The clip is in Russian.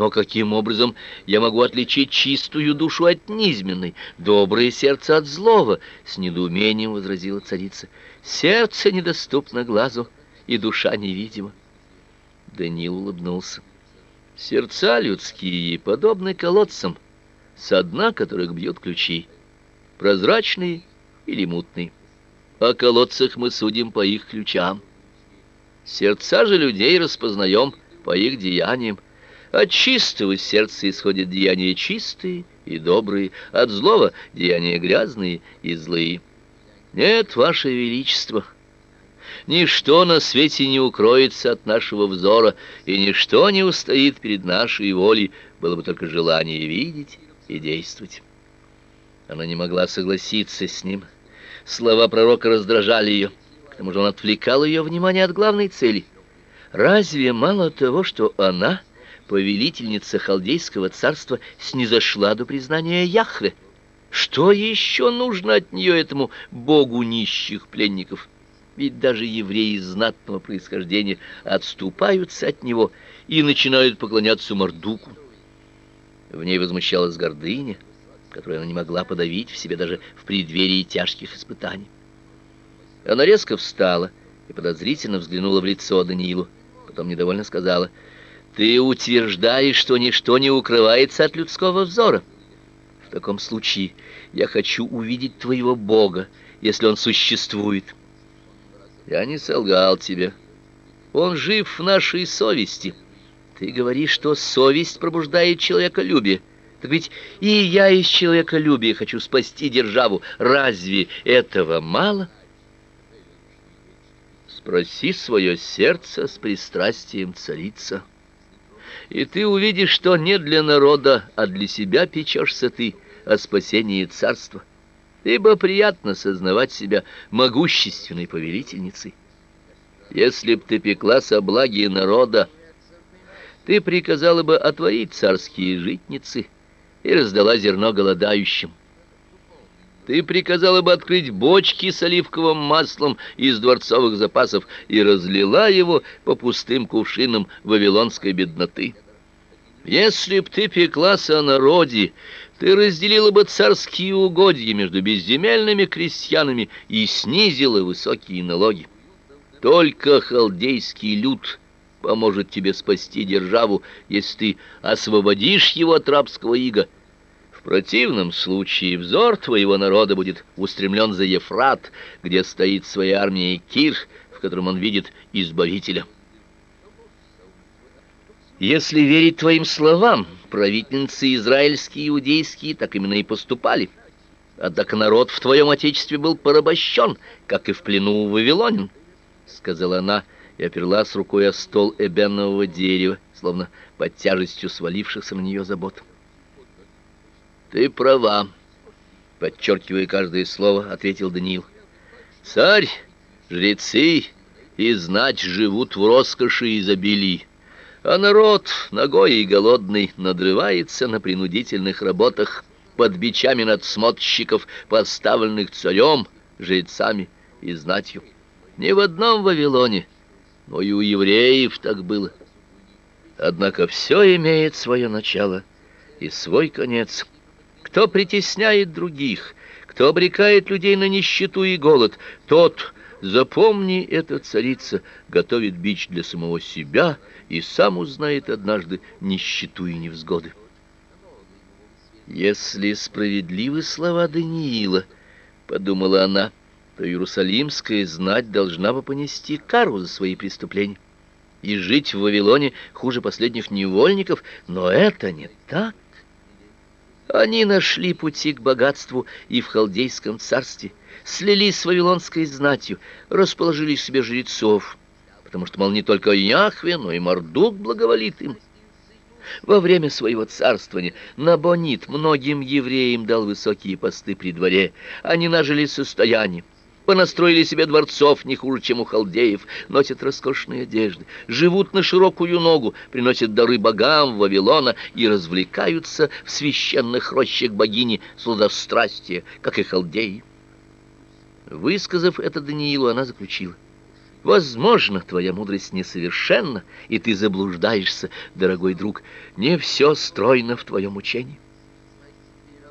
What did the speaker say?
Но каким образом я могу отличить чистую душу от низменной, доброе сердце от злого? С недоумением возразила царица. Сердце недоступно глазу, и душа невидима. Даниил улыбнулся. Сердца людские подобны колодцам, со дна которых бьют ключи, прозрачные или мутные. О колодцах мы судим по их ключам. Сердца же людей распознаем по их деяниям. От чистого сердца исходят деяния чистые и добрые, от злого — деяния грязные и злые. Нет, Ваше Величество, ничто на свете не укроется от нашего взора, и ничто не устоит перед нашей волей, было бы только желание видеть и действовать. Она не могла согласиться с ним. Слова пророка раздражали ее. К тому же он отвлекал ее внимание от главной цели. Разве мало того, что она повелительница халдейского царства снизошла до признания Яхве. Что еще нужно от нее этому богу нищих пленников? Ведь даже евреи знатного происхождения отступаются от него и начинают поклоняться Мардуку. В ней возмущалась гордыня, которую она не могла подавить в себе даже в преддверии тяжких испытаний. Она резко встала и подозрительно взглянула в лицо Даниилу, потом недовольно сказала — ты утверждаешь, что ничто не укрывается от людского взора. В таком случае я хочу увидеть твоего Бога, если он существует. Я не солгал тебе. Он жив в нашей совести. Ты говоришь, что совесть пробуждает человеколюбие. Так ведь и я из человеколюбия хочу спасти державу. Разве этого мало? Спроси свое сердце с пристрастием царица и ты увидишь, что не для народа, а для себя печешься ты о спасении царства. Ибо приятно сознавать себя могущественной повелительницей. Если б ты пеклась о благе народа, ты приказала бы отворить царские житницы и раздала зерно голодающим. Ты приказала бы открыть бочки с оливковым маслом из дворцовых запасов и разлила его по пустым кувшинам вавилонской бедноты. Если б ты пеклась о народе, ты разделила бы царские угодья между безземельными крестьянами и снизила высокие налоги. Только халдейский люд поможет тебе спасти державу, если ты освободишь его от рабского ига, в противном случае взор твоего народа будет устремлен за Ефрат, где стоит своя армия Кир, в котором он видит избавителя. Если верить твоим словам, правительницы израильские и иудейские так именно и поступали. Однако народ в твоем отечестве был порабощен, как и в плену у вавилонин, — сказала она и оперлась рукой о стол эбенового дерева, словно под тяжестью свалившихся на нее забот. Ты права, подчеркивая каждое слово, ответил Даниил. Царь, жрецы и знать живут в роскоши и изобилии, а народ, нагой и голодный, надрывается на принудительных работах под бичами надсмотрщиков, поставленных царем, жрецами и знатью. Ни в одном Вавилоне, но и у евреев так было. Однако все имеет свое начало и свой конец — кто притесняет других, кто обрекает людей на нищету и голод, тот, запомни это, царица, готовит бич для самого себя и сам узнает однажды нищету и невзгоды. Если справедливы слова Даниила, подумала она, то иерусалимская знать должна бы понести кару за свои преступления и жить в Вавилоне хуже последних невольников, но это не так. Они нашли пути к богатству и в халдейском царстве, слились с вавилонской знатью, расположили себе жрецов, потому что, мол, не только Яхве, но и Мардук благоволит им. Во время своего царствования Набонид многим евреям дал высокие посты при дворе. Они нажили состояние, понастроили себе дворцов не хуже, чем у халдеев, носят роскошные одежды, живут на широкую ногу, приносят дары богам Вавилона и развлекаются в священных рощах богини сладострастия, как и халдеи. Высказав это Даниилу, она заключила: Возможно, твоя мудрость несовершенна, и ты заблуждаешься, дорогой друг. Не все стройно в твоем учении.